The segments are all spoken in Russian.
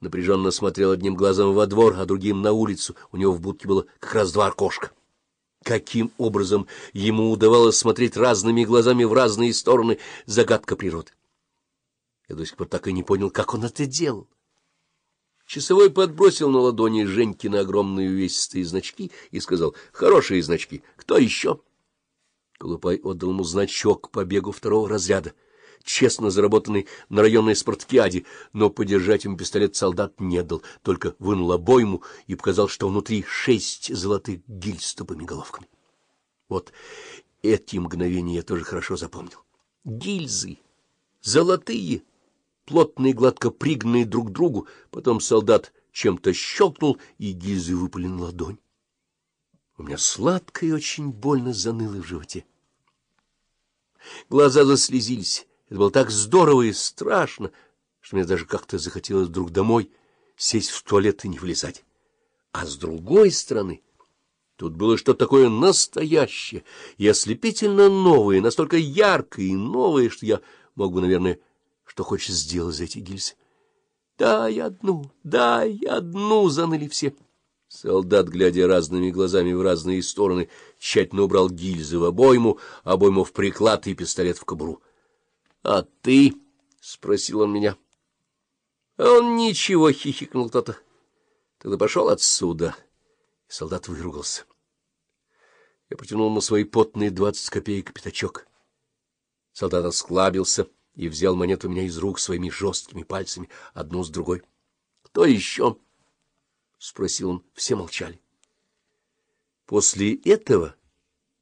напряженно смотрел одним глазом во двор, а другим на улицу. У него в будке было как раз два окошка. Каким образом ему удавалось смотреть разными глазами в разные стороны — загадка природы. Я до сих пор так и не понял, как он это делал. Часовой подбросил на ладони Женькины огромные увесистые значки и сказал, — Хорошие значки. Кто еще? Колупай отдал ему значок по бегу второго разряда, честно заработанный на районной спартакиаде, но подержать ему пистолет солдат не дал, только вынул обойму и показал, что внутри шесть золотых гильз с тупыми головками. Вот эти мгновения я тоже хорошо запомнил. Гильзы, золотые, плотные, гладко пригнанные друг к другу, потом солдат чем-то щелкнул, и гильзы выпали на ладонь. У меня сладко и очень больно заныло в животе. Глаза заслезились. Это было так здорово и страшно, что мне даже как-то захотелось вдруг домой сесть в туалет и не влезать. А с другой стороны, тут было что-то такое настоящее и ослепительно новое, настолько яркое и новое, что я мог бы, наверное, что хочешь сделать за эти гильзы. «Дай одну, дай одну!» — заныли все. Солдат, глядя разными глазами в разные стороны, тщательно убрал гильзы в обойму, обойму в приклад и пистолет в кобуру. — А ты? — спросил он меня. Он ничего, — хихикнул кто-то. — Тогда пошел отсюда. И солдат выругался. Я протянул ему свои потные двадцать копеек пятачок. Солдат осклабился и взял монету у меня из рук своими жесткими пальцами, одну с другой. — Кто еще? —— спросил он. Все молчали. После этого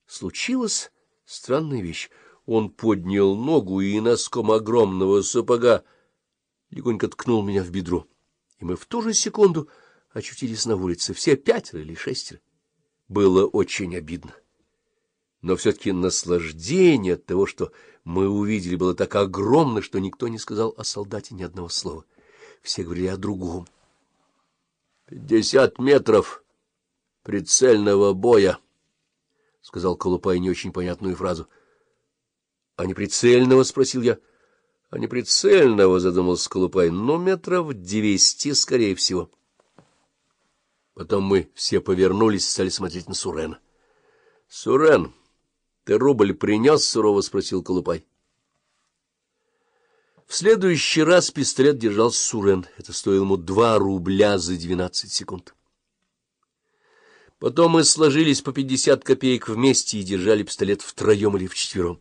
случилась странная вещь. Он поднял ногу и носком огромного сапога легонько ткнул меня в бедро. И мы в ту же секунду очутились на улице, все пятеро или шестеро. Было очень обидно. Но все-таки наслаждение от того, что мы увидели, было так огромно, что никто не сказал о солдате ни одного слова. Все говорили о другом. Пятьдесят метров прицельного боя, — сказал Колупай не очень понятную фразу. — А не спросил я. — А не задумался Колупай. — Ну, метров двести, скорее всего. Потом мы все повернулись и стали смотреть на Сурена. — Сурен, ты рубль принес? — сурово спросил Колупай. В следующий раз пистолет держал Сурен. Это стоило ему два рубля за двенадцать секунд. Потом мы сложились по пятьдесят копеек вместе и держали пистолет втроем или вчетвером.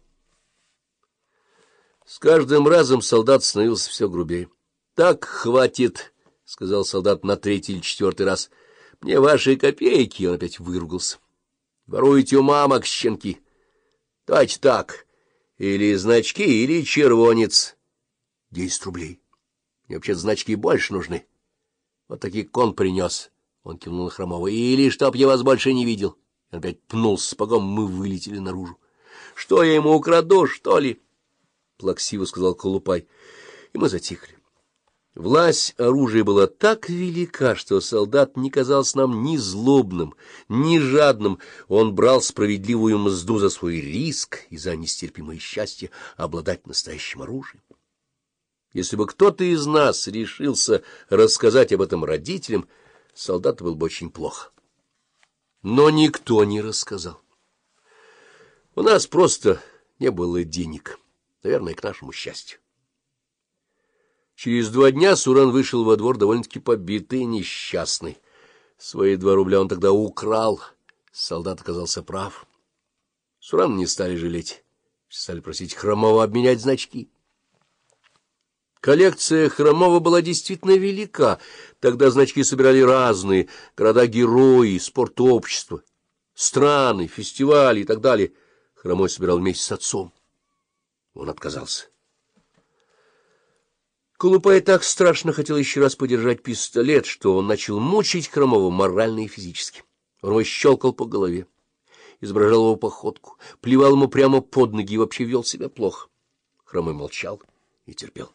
С каждым разом солдат становился все грубее. — Так, хватит, — сказал солдат на третий или четвертый раз. — Мне ваши копейки, — он опять выругался. — Воруете у мамок, щенки. — Давайте так, или значки, или червонец. Десять рублей. Мне вообще значки больше нужны. Вот такие кон принес. Он кивнул на Хромова. Или чтоб я вас больше не видел. Он опять пнул с сапогом, мы вылетели наружу. Что я ему украду, что ли? Плаксиво сказал Колупай. И мы затихли. Власть оружия была так велика, что солдат не казался нам ни злобным, ни жадным. Он брал справедливую мзду за свой риск и за нестерпимое счастье обладать настоящим оружием. Если бы кто-то из нас решился рассказать об этом родителям, солдату был бы очень плохо. Но никто не рассказал. У нас просто не было денег, наверное, к нашему счастью. Через два дня Суран вышел во двор довольно-таки побитый и несчастный. Свои два рубля он тогда украл. Солдат оказался прав. Суран не стали жалеть. Стали просить Хромова обменять значки. Коллекция Хромова была действительно велика. Тогда значки собирали разные — города-герои, спортобщества, страны, фестивали и так далее. Хромой собирал вместе с отцом. Он отказался. Колупай так страшно хотел еще раз подержать пистолет, что он начал мучить Хромова морально и физически. Он его щелкал по голове, изображал его походку, плевал ему прямо под ноги и вообще вел себя плохо. Хромой молчал и терпел.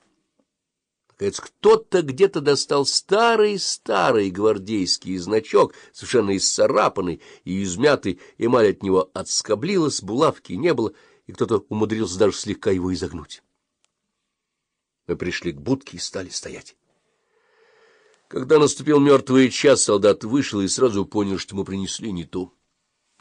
Наконец, кто-то где-то достал старый-старый гвардейский значок, совершенно исцарапанный и измятый, эмаль от него отскоблилась, булавки не было, и кто-то умудрился даже слегка его изогнуть. Мы пришли к будке и стали стоять. Когда наступил мертвый час, солдат вышел и сразу понял, что ему принесли не ту.